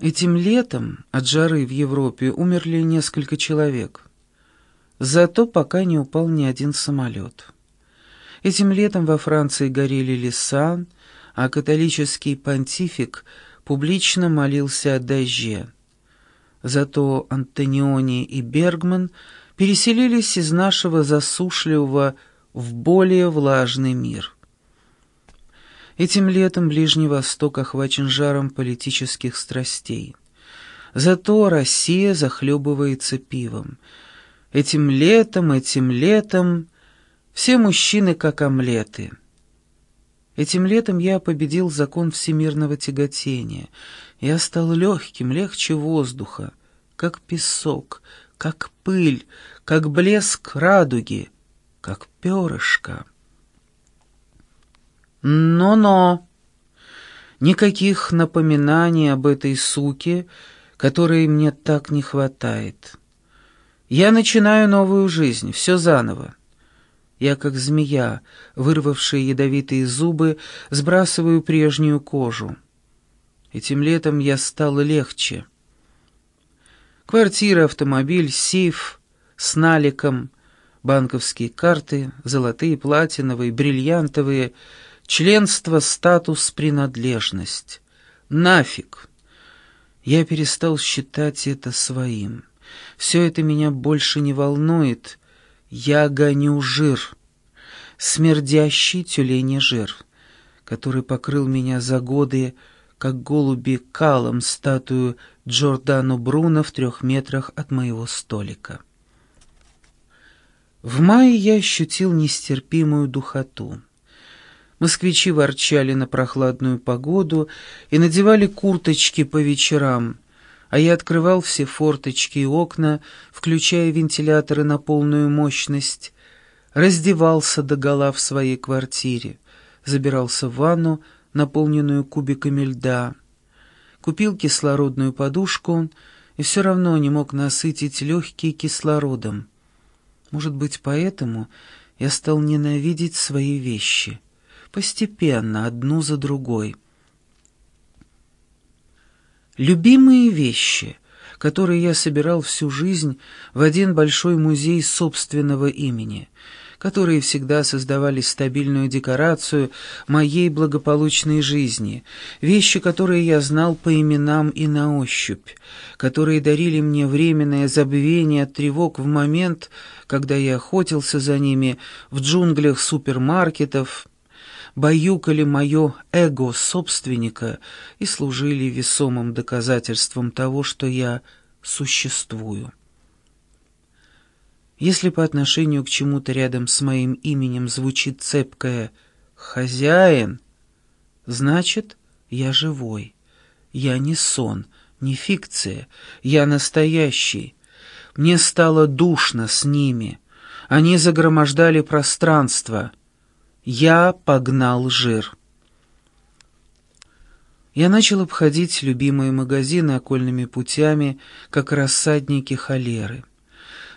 Этим летом от жары в Европе умерли несколько человек. Зато пока не упал ни один самолет. Этим летом во Франции горели леса, а католический понтифик публично молился о дожде. Зато Антониони и Бергман переселились из нашего засушливого в более влажный мир. Этим летом Ближний Восток охвачен жаром политических страстей. Зато Россия захлебывается пивом. Этим летом, этим летом все мужчины как омлеты. Этим летом я победил закон всемирного тяготения. Я стал легким, легче воздуха, как песок, как пыль, как блеск радуги, как перышко. Но-но! Никаких напоминаний об этой суке, которой мне так не хватает. Я начинаю новую жизнь, все заново. Я, как змея, вырвавшая ядовитые зубы, сбрасываю прежнюю кожу. Этим летом я стал легче. Квартира, автомобиль, сейф с наликом, банковские карты, золотые, платиновые, бриллиантовые, членство, статус, принадлежность. Нафиг! Я перестал считать это своим. Все это меня больше не волнует. Я гоню жир, смердящий тюленей жир, который покрыл меня за годы, как голуби калом статую Джордано Бруно в трех метрах от моего столика. В мае я ощутил нестерпимую духоту. Москвичи ворчали на прохладную погоду и надевали курточки по вечерам, а я открывал все форточки и окна, включая вентиляторы на полную мощность, раздевался догола в своей квартире, забирался в ванну, наполненную кубиками льда, купил кислородную подушку и все равно не мог насытить легкие кислородом. Может быть, поэтому я стал ненавидеть свои вещи, постепенно, одну за другой. Любимые вещи, которые я собирал всю жизнь в один большой музей собственного имени — которые всегда создавали стабильную декорацию моей благополучной жизни, вещи, которые я знал по именам и на ощупь, которые дарили мне временное забвение от тревог в момент, когда я охотился за ними в джунглях супермаркетов, баюкали мое эго собственника и служили весомым доказательством того, что я существую. Если по отношению к чему-то рядом с моим именем звучит цепкое «хозяин», значит, я живой. Я не сон, не фикция, я настоящий. Мне стало душно с ними. Они загромождали пространство. Я погнал жир. Я начал обходить любимые магазины окольными путями, как рассадники холеры.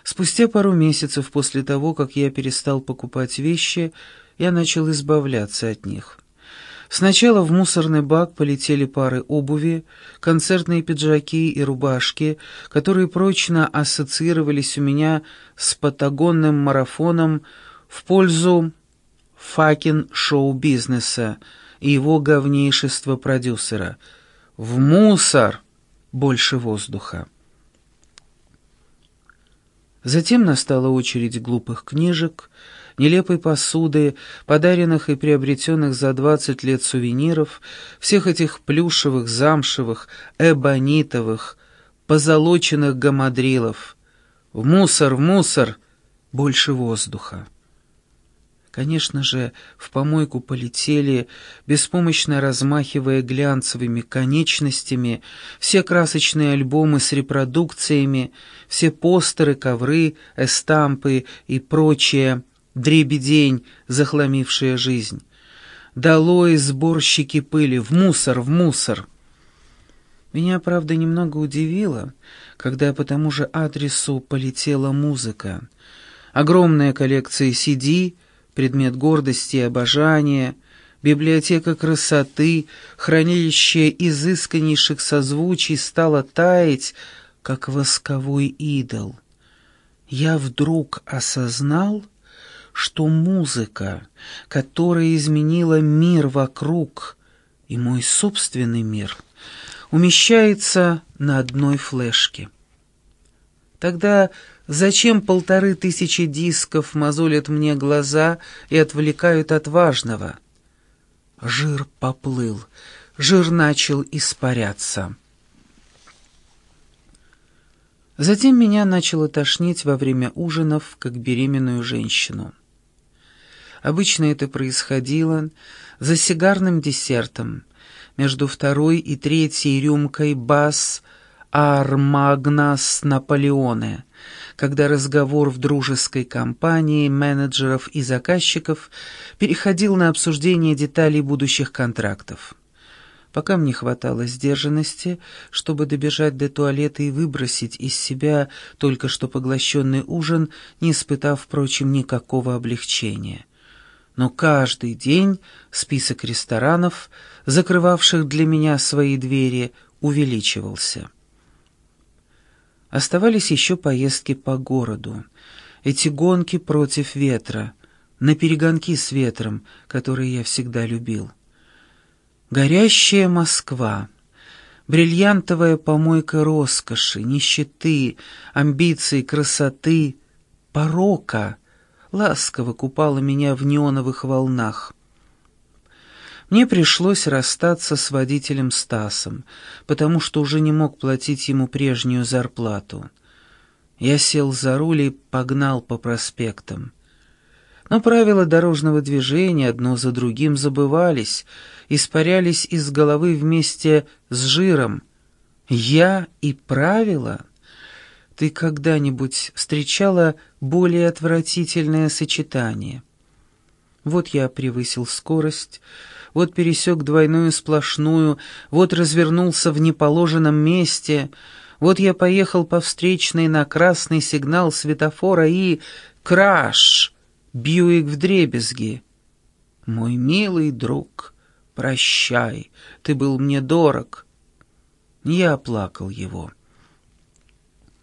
Спустя пару месяцев после того, как я перестал покупать вещи, я начал избавляться от них. Сначала в мусорный бак полетели пары обуви, концертные пиджаки и рубашки, которые прочно ассоциировались у меня с патагонным марафоном в пользу факин шоу-бизнеса и его говнейшества продюсера. В мусор больше воздуха. Затем настала очередь глупых книжек, нелепой посуды, подаренных и приобретенных за двадцать лет сувениров, всех этих плюшевых, замшевых, эбонитовых, позолоченных гамадрилов. В мусор, в мусор, больше воздуха. Конечно же, в помойку полетели, беспомощно размахивая глянцевыми конечностями, все красочные альбомы с репродукциями, все постеры, ковры, эстампы и прочее, дребедень, захламившая жизнь. Долой сборщики пыли, в мусор, в мусор. Меня, правда, немного удивило, когда по тому же адресу полетела музыка. Огромная коллекция CD — предмет гордости и обожания, Библиотека красоты, хранилище изысканнейших созвучий стала таять, как восковой идол. Я вдруг осознал, что музыка, которая изменила мир вокруг, и мой собственный мир, умещается на одной флешке. Тогда зачем полторы тысячи дисков мозолят мне глаза и отвлекают от важного? Жир поплыл, жир начал испаряться. Затем меня начало тошнить во время ужинов, как беременную женщину. Обычно это происходило за сигарным десертом, между второй и третьей рюмкой бас Армагнас Наполеоне, когда разговор в дружеской компании менеджеров и заказчиков переходил на обсуждение деталей будущих контрактов. Пока мне хватало сдержанности, чтобы добежать до туалета и выбросить из себя только что поглощенный ужин, не испытав, впрочем, никакого облегчения. Но каждый день список ресторанов, закрывавших для меня свои двери, увеличивался. Оставались еще поездки по городу, эти гонки против ветра, на перегонки с ветром, которые я всегда любил. Горящая Москва, бриллиантовая помойка роскоши, нищеты, амбиций, красоты, порока ласково купала меня в неоновых волнах. Мне пришлось расстаться с водителем Стасом, потому что уже не мог платить ему прежнюю зарплату. Я сел за руль и погнал по проспектам. Но правила дорожного движения одно за другим забывались, испарялись из головы вместе с жиром. Я и правила? Ты когда-нибудь встречала более отвратительное сочетание? Вот я превысил скорость, вот пересек двойную сплошную, вот развернулся в неположенном месте, вот я поехал по встречной на красный сигнал светофора и... Краш! Бьюик вдребезги. Мой милый друг, прощай, ты был мне дорог. Я оплакал его.